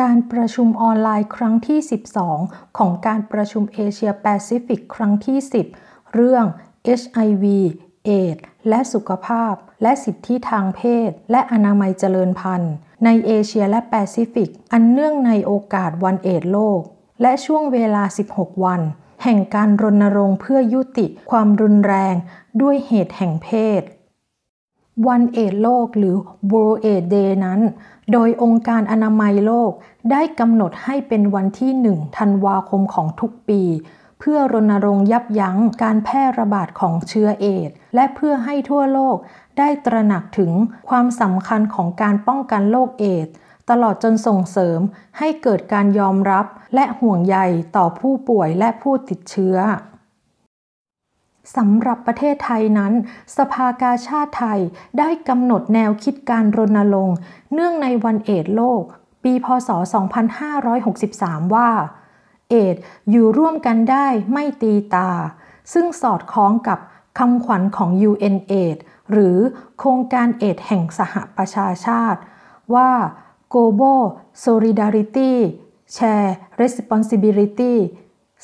การประชุมออนไลน์ครั้งที่ 12 ของการประชุมเอเชียแปซิฟิกครั้งที่ 10 เรื่อง HIV เอดส์และสุขภาพ และสิทธิทางเพศ และอนามัยเจริญพันธุ์ ในเอเชียและแปซิฟิก อันเนื่องในโอกาสวันเอดส์โลก และช่วงเวลา 16 วัน แห่งการรณรงค์เพื่อยุติความรุนแรง ด้วยเหตุแห่งเพศ วันเอดโลกหรือ World AIDS Day นั้น โดยองค์การอนามัยโลกได้กำหนดให้เป็นวันที่ 1 ธันวาคมของทุกปี เพื่อรณรงค์ยับยั้งการแพร่ระบาดของเชื้อเอดและเพื่อให้ทั่วโลกได้ตระหนักถึงความสำคัญของการป้องกันโรคเอดตลอดจนส่งเสริมให้เกิดการยอมรับและห่วงใยต่อผู้ป่วยและผู้ติดเชื้อ สำหรับประเทศไทยนั้น สภากาชาติไทยได้กำหนดแนวคิดการรณรงค์ เนื่องในวันเอดโลก ปีพศ 2563 ว่า เอดอยู่ร่วมกันได้ไม่ตีตา ซึ่งสอดคล้องกับคำขวัญของ UN Aid หรือโครงการเอดแห่งสหประชาชาติ ว่า Global Solidarity Share Responsibility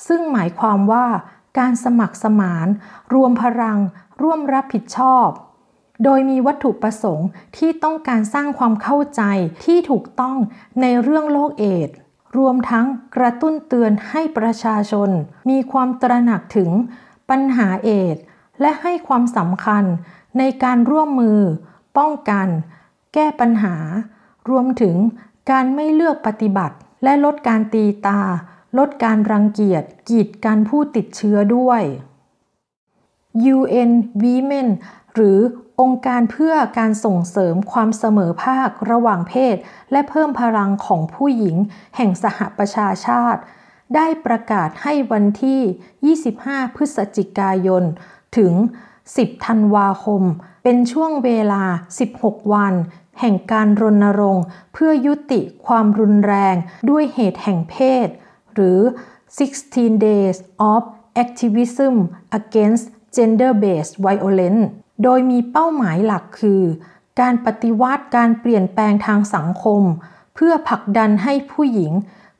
ซึ่งหมายความว่า การสมัครสมาน รวมพลัง ร่วมรับผิดชอบ โดยมีวัตถุประสงค์ที่ต้องการสร้างความเข้าใจที่ถูกต้องในเรื่องโรคเอดรวมทั้งกระตุ้นเตือนให้ประชาชน มีความตระหนักถึงปัญหาเอดและให้ความสำคัญในการร่วมมือ ป้องกัน แก้ปัญหา รวมถึงการไม่เลือกปฏิบัติ และลดการตีตา ลดการรังเกียจกีดกันผู้ติดเชื้อด้วย UN Women หรือองค์การเพื่อการส่งเสริมความเสมอภาคระหว่างเพศ และเพิ่มพลังของผู้หญิง แห่งสหประชาชาติ ได้ประกาศให้วันที่ 25 พฤศจิกายน ถึง 10 ธันวาคม เป็นช่วงเวลา 16 วัน แห่งการรณรงค์ เพื่อยุติความรุนแรงด้วยเหตุแห่งเพศ หรือ 16 days of activism against gender-based violence โดยมีเป้าหมายหลักคือ การปฏิวัติการเปลี่ยนแปลงทางสังคม เพื่อผลักดันให้ผู้หญิง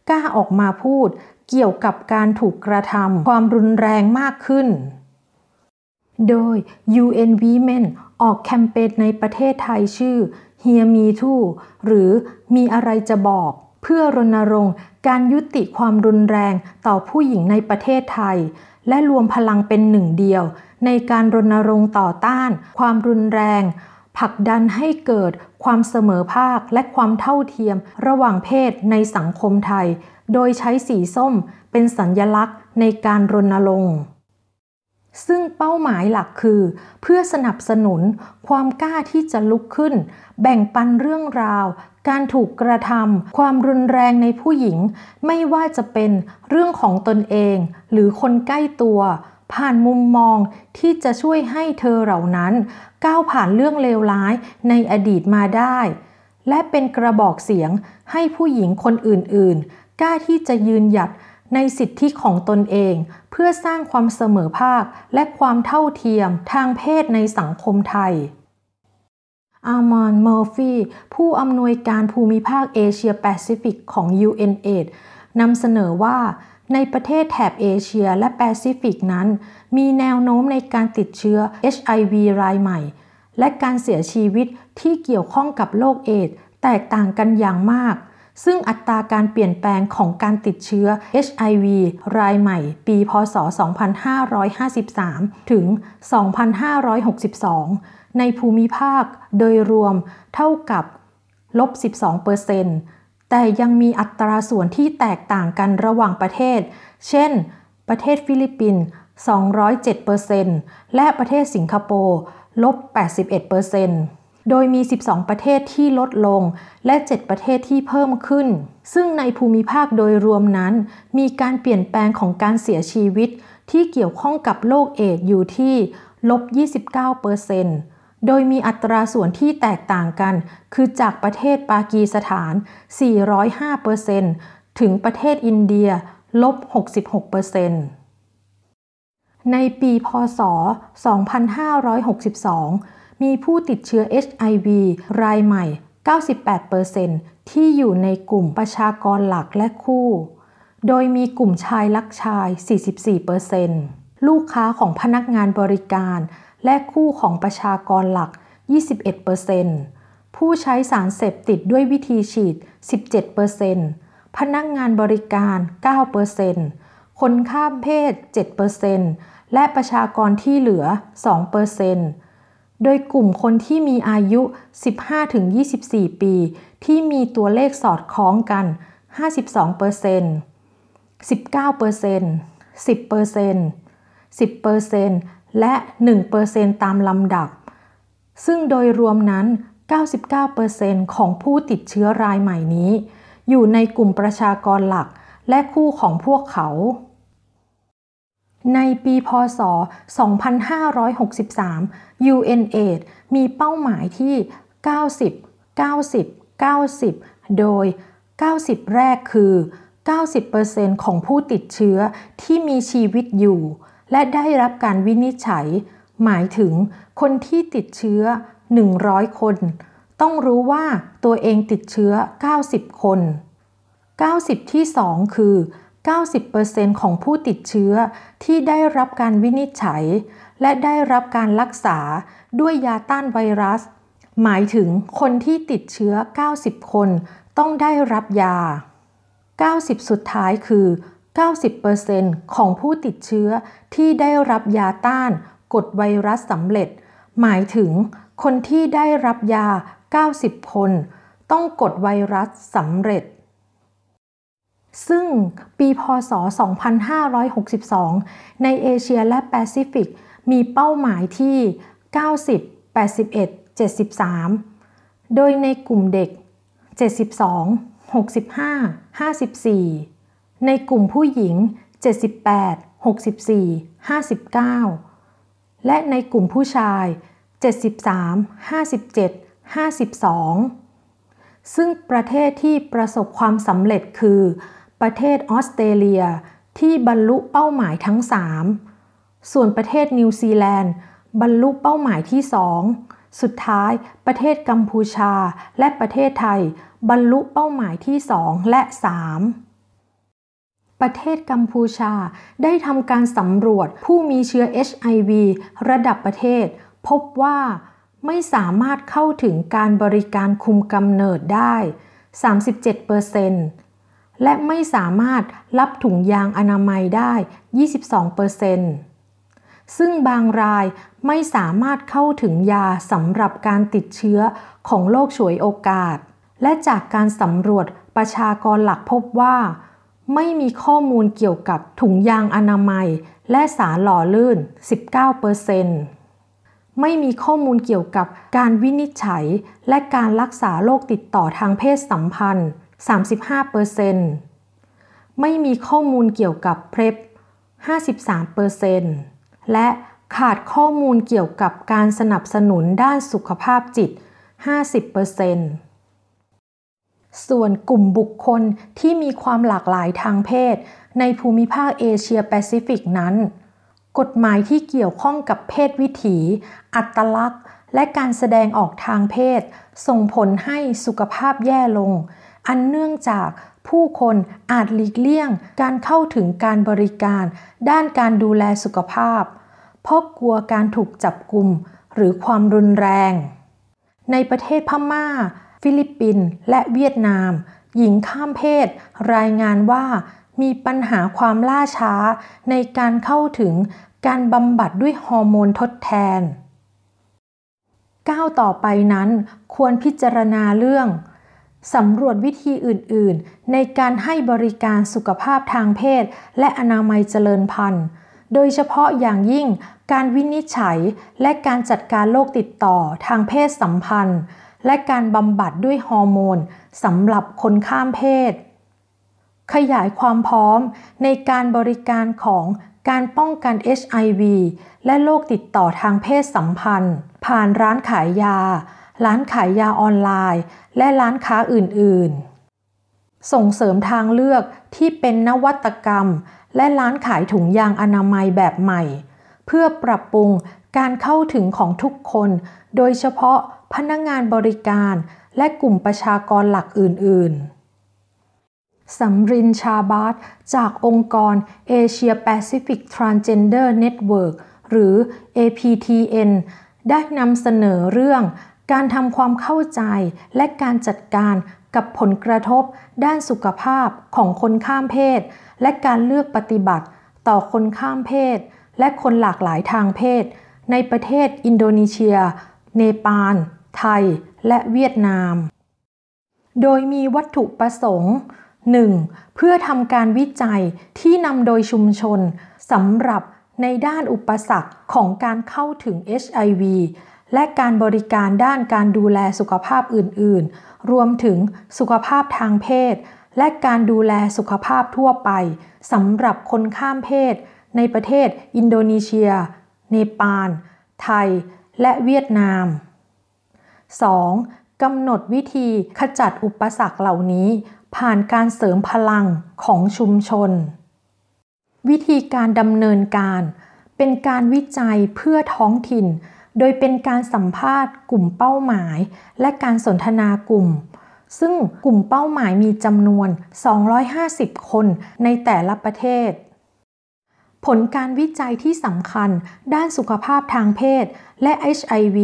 กล้าออกมาพูดเกี่ยวกับการถูกกระทำความรุนแรงมากขึ้น โดย UN Women ออกแคมเปญในประเทศไทยชื่อ Hear Me Too หรือมีอะไรจะบอก เพื่อรณรงค์ การยุติความรุนแรงต่อผู้หญิงในประเทศไทย และรวมพลังเป็นหนึ่งเดียว ในการรณรงค์ต่อต้าน ความรุนแรงผลักดันให้เกิดความเสมอภาคและความเท่าเทียมระหว่างเพศในสังคมไทย โดยใช้สีส้มเป็นสัญญลักษณ์ในการรณรงค์ซึ่งเป้าหมายหลักคือ เพื่อสนับสนุนความกล้าที่จะลุกขึ้น แบ่งปันเรื่องราว การถูกกระทำความรุนแรงในผู้หญิง ไม่ว่าจะเป็นเรื่องของตนเอง หรือคนใกล้ตัว ผ่านมุมมองที่จะช่วยให้เธอเหล่านั้น ก้าวผ่านเรื่องเลวร้ายในอดีตมาได้ และเป็นกระบอกเสียงให้ผู้หญิงคนอื่นๆ กล้าที่จะยืนหยัดในสิทธิของตนเอง เพื่อสร้างความเสมอภาคและความเท่าเทียมทางเพศในสังคมไทย Eamonn Murphy ผู้อำนวยการภูมิภาคเอเชียแปซิฟิกของ UNAIDS นำเสนอว่าในประเทศแถบเอเชียและแปซิฟิกนั้น มีแนวโน้มในการติดเชื้อ HIV รายใหม่ และการเสียชีวิตที่เกี่ยวข้องกับโรคเอดส์แตกต่างกันอย่างมาก ซึ่งอัตราการเปลี่ยนแปลงของการติดเชื้อ HIV รายใหม่ ปี พศ 2553 ถึง 2562 ในภูมิภาคโดยรวมเท่ากับลบ 12เปอร์เซนต์แต่ยังมีอัตราส่วนที่แตกต่างกันระหว่างประเทศ เช่น ประเทศฟิลิปปินส์207%และประเทศสิงคโปร์ลบ 81%โดยมี 12 ประเทศที่ลดลง และ 7 ประเทศที่เพิ่มขึ้น ซึ่งในภูมิภาคโดยรวมนั้น มีการเปลี่ยนแปลงของการเสียชีวิตที่เกี่ยวข้องกับโรคเอดอยู่ที่ลบ 29% โดยมีอัตราส่วนที่แตกต่างกัน คือจากประเทศปากีสถาน 405%ถึงประเทศอินเดีย ลบ 66%ในปี พศ 2562 มีผู้ติดเชื้อ HIV รายใหม่ 98%ที่อยู่ในกลุ่มประชากรหลักและคู่ โดยมีกลุ่มชายลักชาย 44%ลูกค้าของพนักงานบริการ และคู่ของประชากรหลัก 21%ผู้ใช้สารเสพติดด้วยวิธีฉีด 17%พนักงานบริการ 9%คนข้ามเพศ 7%และประชากรที่เหลือ 2%โดยกลุ่มคนที่มีอายุ 15-24 ปี ที่มีตัวเลขสอดคล้องกัน 52% 19% 10% 10% และ 1%ตามลำดับ ซึ่งโดยรวมนั้น 99%ของผู้ติดเชื้อรายใหม่นี้ อยู่ในกลุ่มประชากรหลักและคู่ของพวกเขา ในปีพศ 2563 UNAIDS มีเป้าหมายที่ 90 90 90 โดย 90 แรกคือ 90%ของผู้ติดเชื้อที่มีชีวิตอยู่ และได้รับการวินิจฉัย หมายถึงคนที่ติดเชื้อ 100 คน ต้องรู้ว่าตัวเองติดเชื้อ 90 คน 90 ที่ 2 คือ 90%ของผู้ติดเชื้อที่ได้รับการวินิจฉัย และได้รับการรักษาด้วยยาต้านไวรัส หมายถึงคนที่ติดเชื้อ 90 คน ต้องได้รับยา 90 สุดท้ายคือ 90%ของผู้ติดเชื้อที่ได้รับยาต้านกดไวรัสสำเร็จ หมายถึงคนที่ได้รับยา 90 คน ต้องกดไวรัสสำเร็จ ซึ่งปีพศ 2562 ในเอเชียและแปซิฟิก มีเป้าหมายที่ 90 81 73 โดยในกลุ่มเด็ก 72 65 54 ในกลุ่มผู้หญิง 78 64 59 และในกลุ่มผู้ชาย 73 57 52 ซึ่งประเทศที่ประสบความสำเร็จคือ ประเทศออสเตรเลียที่บรรลุเป้าหมายทั้ง 3 ส่วนประเทศนิวซีแลนด์ บรรลุเป้าหมายที่ 2 สุดท้ายประเทศกัมพูชาและประเทศไทย บรรลุเป้าหมายที่ 2 และ 3 ประเทศกัมพูชา ได้ทำการสำรวจผู้มีเชื้อ HIV ระดับประเทศ พบว่าไม่สามารถเข้าถึงการบริการคุมกำเนิดได้ 37%และไม่สามารถรับถุงยางอนามัยได้ 22%ซึ่งบางรายไม่สามารถเข้าถึงยาสำหรับการติดเชื้อของโรคฉวยโอกาส และจากการสำรวจประชากรหลักพบว่า ไม่มีข้อมูลเกี่ยวกับถุงยางอนามัย และสารหล่อลื่น 19%ไม่มีข้อมูลเกี่ยวกับการวินิจฉัย และการรักษาโรคติดต่อทางเพศสัมพันธ์ 35%ไม่มีข้อมูลเกี่ยวกับเพล็บ53%และขาดข้อมูลเกี่ยวกับการสนับสนุนด้านสุขภาพจิต 50% ส่วนกลุ่มบุคคลที่มีความหลากหลายทางเพศ ในภูมิภาคเอเชียแปซิฟิกนั้น กฎหมายที่เกี่ยวข้องกับเพศวิถี อัตลักษณ์ และการแสดงออกทางเพศ ส่งผลให้สุขภาพแย่ลง อันเนื่องจากผู้คนอาจหลีกเลี่ยงการเข้าถึงการบริการ ด้านการดูแลสุขภาพ เพราะกลัวการถูกจับกลุ่มหรือความรุนแรง ในประเทศพม่า ฟิลิปปินส์และเวียดนาม หญิงข้ามเพศ รายงานว่ามีปัญหาความล่าช้าในการเข้าถึงการบำบัดด้วยฮอร์โมนทดแทน ก้าวต่อไปนั้นควรพิจารณาเรื่องสำรวจวิธีอื่น ๆ ในการให้บริการสุขภาพทางเพศ และอนามัยเจริญพันธุ์ โดยเฉพาะอย่างยิ่งการวินิจฉัยและการจัดการโรคติดต่อทางเพศสัมพันธ์ และการบำบัดด้วยฮอร์โมนสำหรับคนข้ามเพศ ขยายความพร้อมในการบริการของการป้องกัน HIV และโรคติดต่อทางเพศสัมพันธ์ ผ่านร้านขายยา ร้านขายยาออนไลน์ และร้านค้าอื่น ๆ ส่งเสริมทางเลือกที่เป็นนวัตกรรม และร้านขายถุงยางอนามัยแบบใหม่ เพื่อปรับปรุงการเข้าถึงของทุกคน โดยเฉพาะ พนักงงานบริการ และกลุ่มประชากรหลักอื่น ๆสำรินชาบาตจากองค์กร Asia Pacific Transgender Network หรือ APTN ได้นำเสนอเรื่อง การทำความเข้าใจและการจัดการกับผลกระทบ ด้านสุขภาพของคนข้ามเพศ และการเลือกปฏิบัติ ต่อคนข้ามเพศ และคนหลากหลายทางเพศ ในประเทศอินโดนีเซีย เนปาล ไทย และเวียดนาม โดยมีวัตถุประสงค์ 1. เพื่อทำการวิจัยที่นำโดยชุมชนสำหรับในด้านอุปสรรคของการเข้าถึง HIV และการบริการด้านการดูแลสุขภาพอื่น ๆ รวมถึงสุขภาพทางเพศ และการดูแลสุขภาพทั่วไปสำหรับคนข้ามเพศ ในประเทศอินโดนีเซีย เนปาล ไทย และเวียดนาม 2. กำหนดวิธีขจัดอุปสรรคเหล่านี้ ผ่านการเสริมพลังของชุมชน วิธีการดำเนินการ เป็นการวิจัยเพื่อท้องถิ่น โดยเป็นการสัมภาษณ์กลุ่มเป้าหมาย และการสนทนากลุ่ม ซึ่งกลุ่มเป้าหมายมีจำนวน 250 คนในแต่ละประเทศผลการวิจัยที่สำคัญด้านสุขภาพทางเพศและ HIV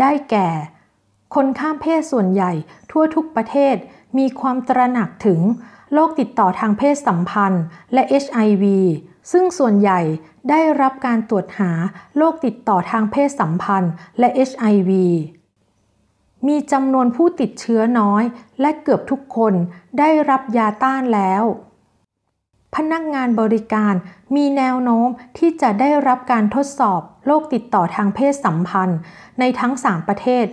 ได้แก่ คนข้ามเพศส่วนใหญ่ทั่วทุกประเทศมีความตระหนักถึงโรคติดต่อทางเพศสัมพันธ์และ HIV ซึ่งส่วนใหญ่ได้รับการตรวจหาโรคติดต่อทางเพศสัมพันธ์และ HIV มีจำนวนผู้ติดเชื้อน้อยและเกือบทุกคนได้รับยาต้านแล้ว พนักงานบริการมีแนวโน้มที่จะได้รับการทดสอบโรคติดต่อทางเพศสัมพันธ์ในทั้ง 3 ประเทศ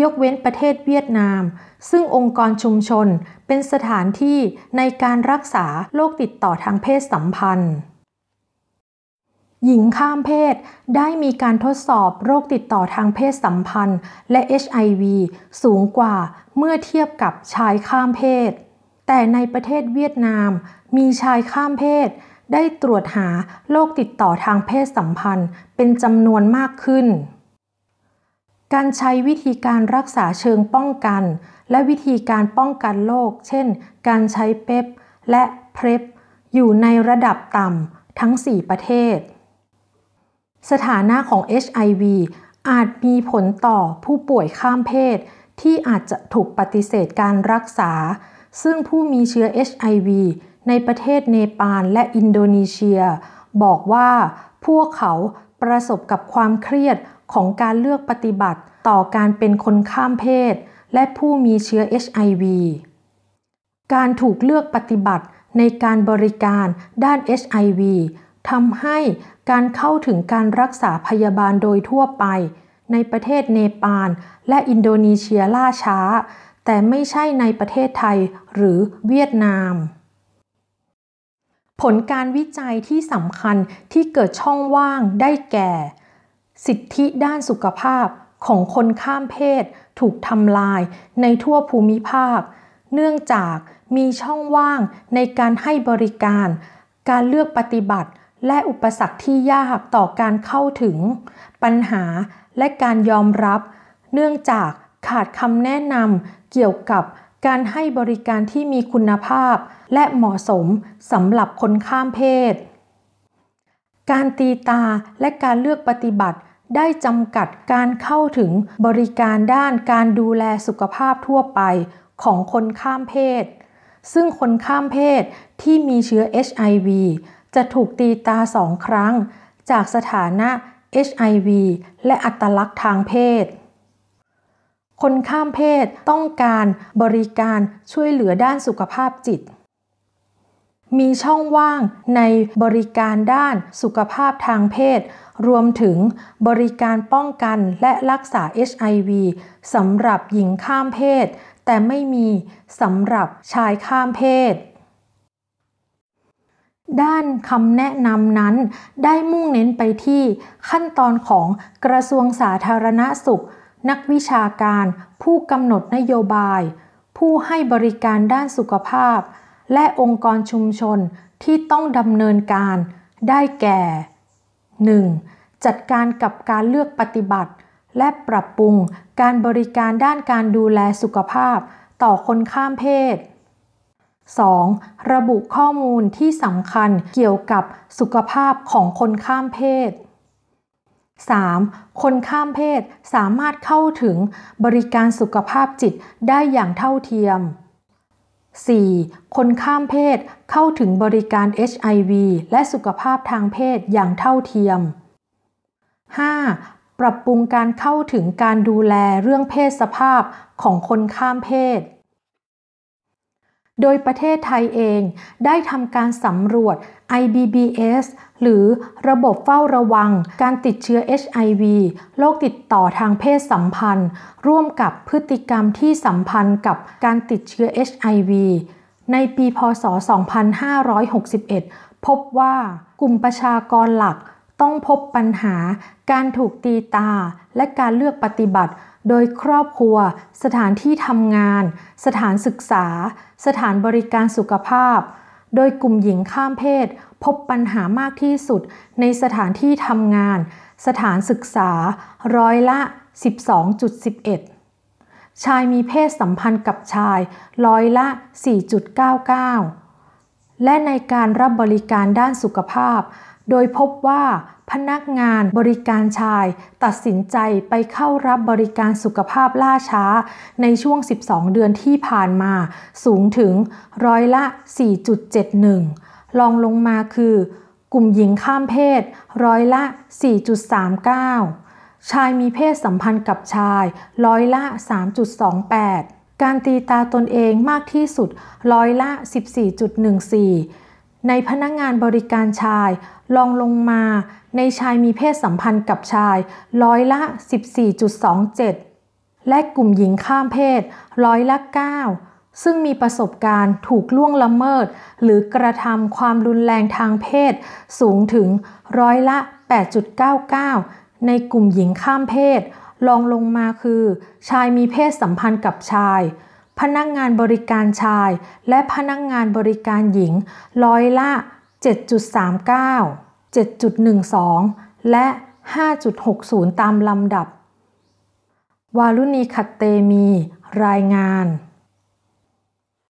ยกเว้นประเทศเวียดนาม ซึ่งองค์กรชุมชนเป็นสถานที่ในการรักษาโรคติดต่อทางเพศสัมพันธ์ หญิงข้ามเพศได้มีการทดสอบโรคติดต่อทางเพศสัมพันธ์ และ HIV สูงกว่าเมื่อเทียบกับชายข้ามเพศ แต่ในประเทศเวียดนาม มีชายข้ามเพศได้ตรวจหาโรคติดต่อทางเพศสัมพันธ์เป็นจำนวนมากขึ้น การใช้วิธีการรักษาเชิงป้องกัน และวิธีการป้องกันโรค เช่น การใช้เปปและเพรปอยู่ในระดับต่ำทั้ง 4 ประเทศ สถานะของ HIV อาจมีผลต่อผู้ป่วยข้ามเพศ ที่อาจจะถูกปฏิเสธการรักษา ซึ่งผู้มีเชื้อ HIV ในประเทศเนปาลและอินโดนีเซีย บอกว่าพวกเขาประสบกับความเครียด ของการเลือกปฏิบัติต่อการเป็นคนข้ามเพศ และผู้มีเชื้อ HIV การถูกเลือกปฏิบัติในการบริการด้าน HIV ทำให้การเข้าถึงการรักษาพยาบาลโดยทั่วไป ในประเทศเนปาลและอินโดนีเซียล่าช้า แต่ไม่ใช่ในประเทศไทยหรือเวียดนาม ผลการวิจัยที่สำคัญที่เกิดช่องว่างได้แก่ สิทธิด้านสุขภาพของคนข้ามเพศถูกทำลายในทั่วภูมิภาค เนื่องจากมีช่องว่างในการให้บริการ การเลือกปฏิบัติ และอุปสรรคที่ยากต่อการเข้าถึง ปัญหาและการยอมรับ เนื่องจากขาดคำแนะนำเกี่ยวกับการให้บริการที่มีคุณภาพ และเหมาะสมสำหรับคนข้ามเพศ การตีตาและการเลือกปฏิบัติ ได้จำกัดการเข้าถึงบริการด้านการดูแลสุขภาพทั่วไปของคนข้ามเพศ ซึ่งคนข้ามเพศที่มีเชื้อ HIV จะถูกตีตาสองครั้ง จากสถานะ HIV และอัตลักษณ์ทางเพศ คนข้ามเพศต้องการบริการช่วยเหลือด้านสุขภาพจิต มีช่องว่างในบริการด้านสุขภาพทางเพศ รวมถึงบริการป้องกันและรักษา HIV สำหรับหญิงข้ามเพศ แต่ไม่มีสำหรับชายข้ามเพศด้านคำแนะนำนั้นได้มุ่งเน้นไปที่ขั้นตอนของกระทรวงสาธารณสุข นักวิชาการ ผู้กำหนดนโยบาย ผู้ให้บริการด้านสุขภาพ และองค์กรชุมชนที่ต้องดำเนินการได้แก่ 1. จัดการกับการเลือกปฏิบัติ และปรับปรุงการบริการด้านการดูแลสุขภาพต่อคนข้ามเพศ 2. ระบุข้อมูลที่สำคัญเกี่ยวกับสุขภาพของคนข้ามเพศ 3. คนข้ามเพศสามารถเข้าถึงบริการสุขภาพจิตได้อย่างเท่าเทียม 4. คนข้ามเพศเข้าถึงบริการ HIV และสุขภาพทางเพศอย่างเท่าเทียม 5. ปรับปรุงการเข้าถึงการดูแลเรื่องเพศสภาพของคนข้ามเพศ โดยประเทศไทยเองได้ทำการสำรวจ IBBS หรือระบบเฝ้าระวังการติดเชื้อ HIV โรคติดต่อทางเพศสัมพันธ์ ร่วมกับพฤติกรรมที่สัมพันธ์กับการติดเชื้อ HIV ในปีพศ 2561 พบว่ากลุ่มประชากรหลักต้องพบปัญหาการถูกตีตาและการเลือกปฏิบัติ โดยครอบครัว สถานที่ทำงาน สถานศึกษา สถานบริการสุขภาพ โดยกลุ่มหญิงข้ามเพศ พบปัญหามากที่สุดในสถานที่ทำงาน สถานศึกษาร้อยละ 12.11 ชายมีเพศสัมพันธ์กับชายร้อยละ 4.99 และในการรับบริการด้านสุขภาพ โดยพบว่าพนักงานบริการชาย ตัดสินใจไปเข้ารับบริการสุขภาพล่าช้า ในช่วง 12 เดือนที่ผ่านมา สูงถึงร้อยละ 4.71ลองลงมาคือ กลุ่มหญิงข้ามเพศ ร้อยละ 4.39 ชายมีเพศสัมพันธ์กับชาย ร้อยละ 3.28 การตีตาตนเองมากที่สุด ร้อยละ 14.14 ในพนักงงานบริการชายลองลงมา ในชายมีเพศสัมพันธ์กับชาย ร้อยละ 14.27 และกลุ่มหญิงข้ามเพศ ร้อยละ 9 ซึ่งมีประสบการณ์ถูกล่วงละเมิด หรือกระทำความรุนแรงทางเพศ สูงถึงร้อยละ 8.99 ในกลุ่มหญิงข้ามเพศรองลงมาคือ ชายมีเพศสัมพันธ์กับชาย พนักงงานบริการชาย และพนักงงานบริการหญิง ร้อยละ 7.39 7.12 และ 5.60 ตามลำดับ วารุณีขัดเตมี รายงาน